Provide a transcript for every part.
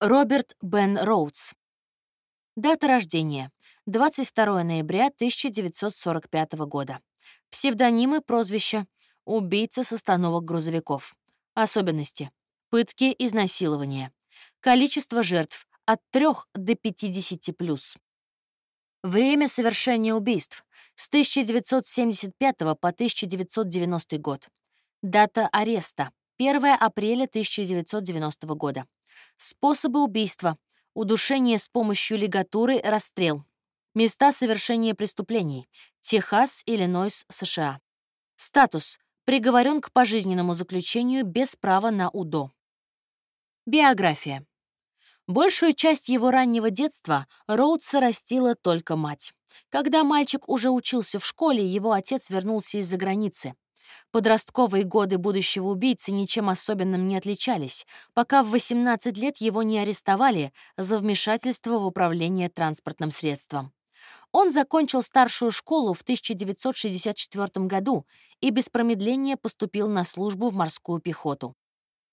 Роберт Бен Роудс. Дата рождения — 22 ноября 1945 года. Псевдонимы, прозвища — убийца с остановок грузовиков. Особенности — пытки, изнасилования. Количество жертв — от 3 до 50+. Время совершения убийств — с 1975 по 1990 год. Дата ареста — 1 апреля 1990 года. Способы убийства. Удушение с помощью лигатуры, расстрел. Места совершения преступлений. Техас, Иллинойс, США. Статус. Приговорен к пожизненному заключению без права на УДО. Биография. Большую часть его раннего детства Роудса растила только мать. Когда мальчик уже учился в школе, его отец вернулся из-за границы. Подростковые годы будущего убийцы ничем особенным не отличались, пока в 18 лет его не арестовали за вмешательство в управление транспортным средством. Он закончил старшую школу в 1964 году и без промедления поступил на службу в морскую пехоту.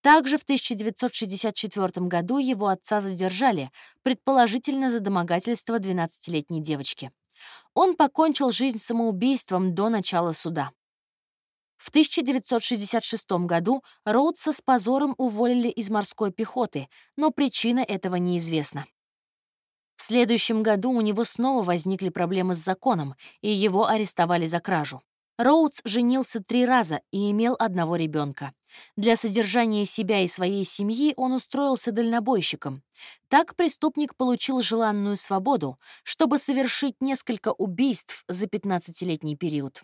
Также в 1964 году его отца задержали, предположительно за домогательство 12-летней девочки. Он покончил жизнь самоубийством до начала суда. В 1966 году Роудса с позором уволили из морской пехоты, но причина этого неизвестна. В следующем году у него снова возникли проблемы с законом, и его арестовали за кражу. Роудс женился три раза и имел одного ребенка. Для содержания себя и своей семьи он устроился дальнобойщиком. Так преступник получил желанную свободу, чтобы совершить несколько убийств за 15-летний период.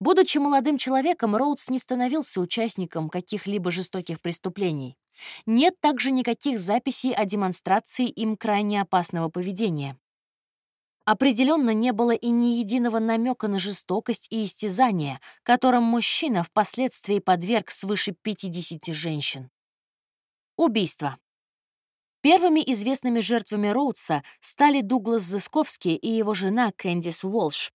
Будучи молодым человеком, Роудс не становился участником каких-либо жестоких преступлений. Нет также никаких записей о демонстрации им крайне опасного поведения. Определенно не было и ни единого намека на жестокость и истязание, которым мужчина впоследствии подверг свыше 50 женщин. Убийство. Первыми известными жертвами Роудса стали Дуглас Зысковский и его жена Кэндис Уолш.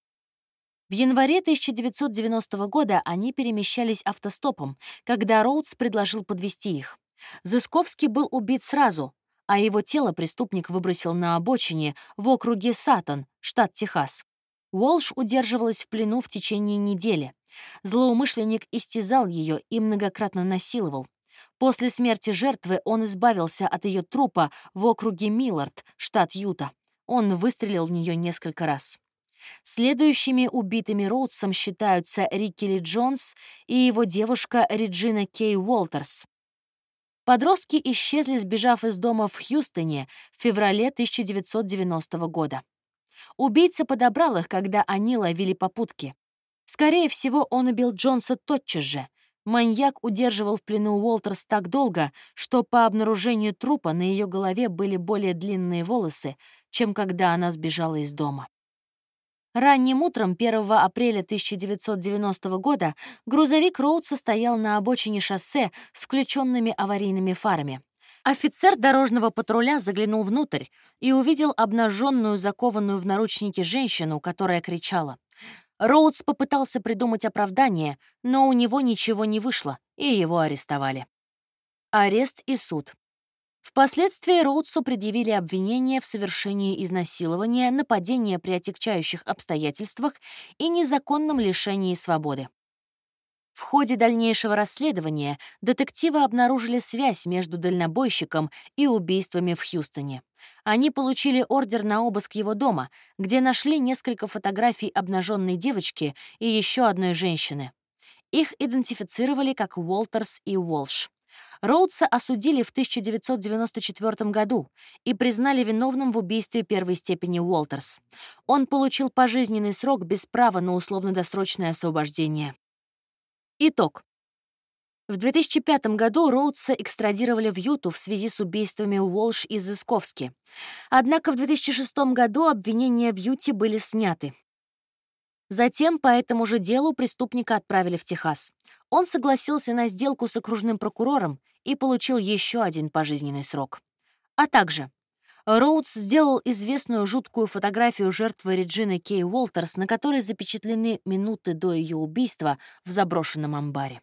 В январе 1990 года они перемещались автостопом, когда Роудс предложил подвести их. Зысковский был убит сразу, а его тело преступник выбросил на обочине в округе Сатан, штат Техас. Уолш удерживалась в плену в течение недели. Злоумышленник истязал ее и многократно насиловал. После смерти жертвы он избавился от ее трупа в округе Миллард, штат Юта. Он выстрелил в нее несколько раз. Следующими убитыми Роудсом считаются Рикки Ли Джонс и его девушка Реджина Кей Уолтерс. Подростки исчезли, сбежав из дома в Хьюстоне в феврале 1990 года. Убийца подобрал их, когда они ловили попутки. Скорее всего, он убил Джонса тотчас же. Маньяк удерживал в плену Уолтерс так долго, что по обнаружению трупа на ее голове были более длинные волосы, чем когда она сбежала из дома. Ранним утром 1 апреля 1990 года грузовик Роудса стоял на обочине шоссе с включенными аварийными фарами. Офицер дорожного патруля заглянул внутрь и увидел обнаженную, закованную в наручники женщину, которая кричала. Роудс попытался придумать оправдание, но у него ничего не вышло, и его арестовали. Арест и суд. Впоследствии Роудсу предъявили обвинение в совершении изнасилования, нападения при отягчающих обстоятельствах и незаконном лишении свободы. В ходе дальнейшего расследования детективы обнаружили связь между дальнобойщиком и убийствами в Хьюстоне. Они получили ордер на обыск его дома, где нашли несколько фотографий обнаженной девочки и еще одной женщины. Их идентифицировали как Уолтерс и Уолш. Роудса осудили в 1994 году и признали виновным в убийстве первой степени Уолтерс. Он получил пожизненный срок без права на условно-досрочное освобождение. Итог. В 2005 году Роудса экстрадировали в Юту в связи с убийствами Уолш и Зысковски. Однако в 2006 году обвинения в Юте были сняты. Затем по этому же делу преступника отправили в Техас. Он согласился на сделку с окружным прокурором и получил еще один пожизненный срок. А также Роудс сделал известную жуткую фотографию жертвы Реджины Кей Уолтерс, на которой запечатлены минуты до ее убийства в заброшенном амбаре.